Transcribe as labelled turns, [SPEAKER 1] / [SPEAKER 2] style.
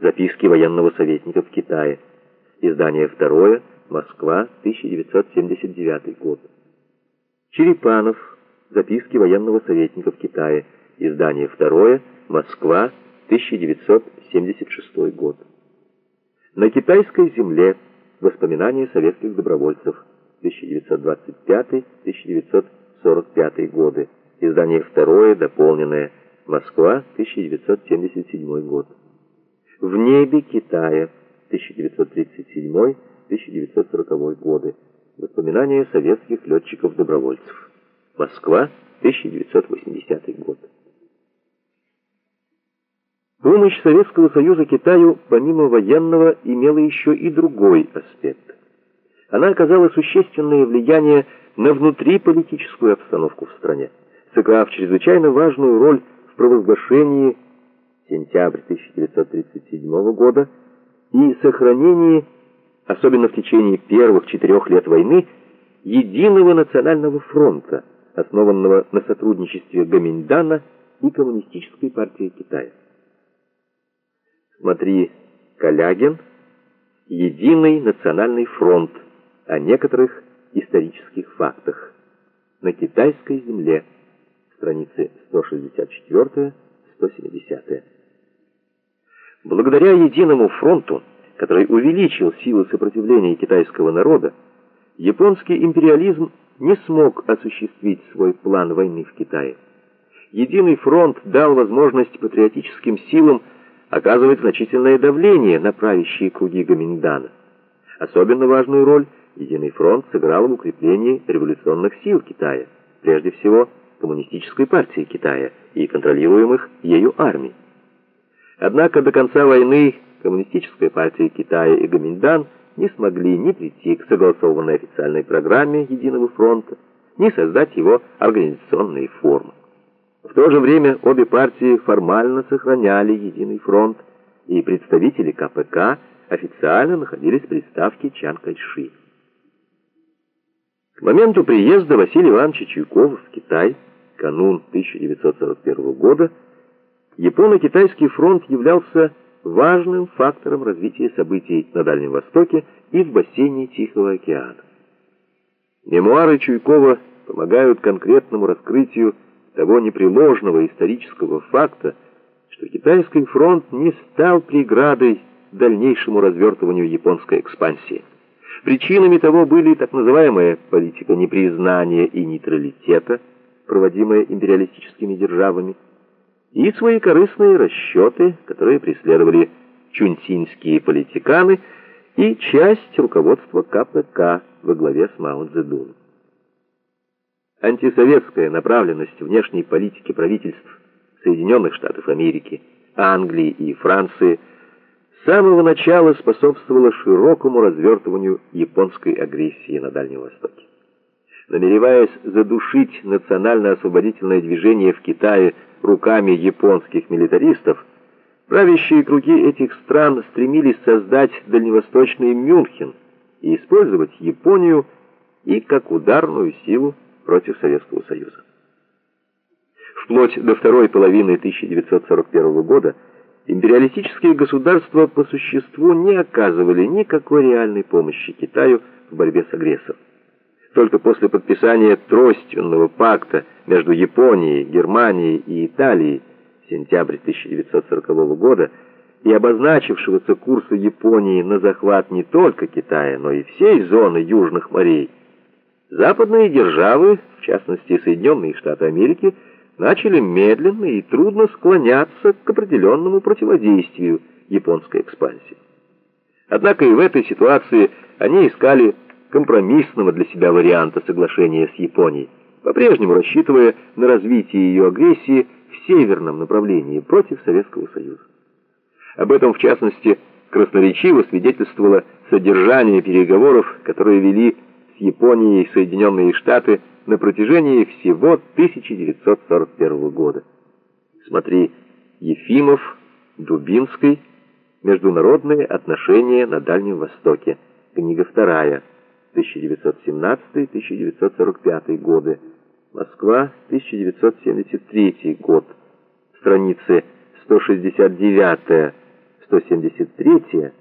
[SPEAKER 1] Записки военного советника в Китае. Издание второе. Москва, 1979 год. Черепанов. Записки военного советника в Китае. Издание второе. Москва, 1976 год. На китайской земле. Воспоминания советских добровольцев. 1925-1945 годы. Издание второе, дополненное. Москва, 1977 год. В небе Китая, 1937-1940 годы. Воспоминания советских летчиков-добровольцев. Москва, 1980 год. Помощь Советского Союза Китаю, помимо военного, имела еще и другой аспект. Она оказала существенное влияние на внутриполитическую обстановку в стране, сыграв чрезвычайно важную роль в провозглашении сентябрь 1937 года и сохранении, особенно в течение первых четырех лет войны, единого национального фронта, основанного на сотрудничестве Гоминьдана и Коммунистической партии Китая. Смотри Калягин «Единый национальный фронт» о некоторых исторических фактах на китайской земле, страницы 164-170. Благодаря единому фронту, который увеличил силы сопротивления китайского народа, японский империализм не смог осуществить свой план войны в Китае. Единый фронт дал возможность патриотическим силам оказывать значительное давление на правящие круги Гоминдана. Особенно важную роль Единый фронт сыграл в укреплении революционных сил Китая, прежде всего Коммунистической партии Китая и контролируемых ею армий. Однако до конца войны Коммунистическая партия Китая и Гоминдан не смогли ни прийти к согласованной официальной программе Единого фронта, ни создать его организационные формы. В то же время обе партии формально сохраняли Единый фронт, и представители КПК официально находились при ставке Чан Кайши. К моменту приезда Василия Ивановича Чуйкова в Китай, канун 1941 года, Японо-Китайский фронт являлся важным фактором развития событий на Дальнем Востоке и в бассейне Тихого океана. Мемуары Чуйкова помогают конкретному раскрытию того непреложного исторического факта, что Китайский фронт не стал преградой дальнейшему развертыванию японской экспансии. Причинами того были так называемая политика непризнания и нейтралитета, проводимая империалистическими державами, и свои корыстные расчеты, которые преследовали чунтинские политиканы и часть руководства КПК во главе с Мао Цзэдуном. Антисоветская направленность внешней политики правительств Соединенных Штатов Америки, Англии и Франции – с самого начала способствовала широкому развертыванию японской агрессии на Дальнем Востоке. Намереваясь задушить национально-освободительное движение в Китае руками японских милитаристов, правящие круги этих стран стремились создать дальневосточный Мюнхен и использовать Японию и как ударную силу против Советского Союза. Вплоть до второй половины 1941 года империалистические государства по существу не оказывали никакой реальной помощи Китаю в борьбе с агрессором. Только после подписания тройственного пакта между Японией, Германией и Италией сентябрь 1940 года и обозначившегося курса Японии на захват не только Китая, но и всей зоны южных морей, западные державы, в частности Соединенные Штаты Америки, начали медленно и трудно склоняться к определенному противодействию японской экспансии. Однако и в этой ситуации они искали компромиссного для себя варианта соглашения с Японией, по-прежнему рассчитывая на развитие ее агрессии в северном направлении против Советского Союза. Об этом, в частности, красноречиво свидетельствовало содержание переговоров, которые вели с Японией Соединенные Штаты на протяжении всего 1941 года. Смотри Ефимов, Дубинский, Международные отношения на Дальнем Востоке. Книга вторая, 1917-1945 годы. Москва, 1973 год. Страницы 169 173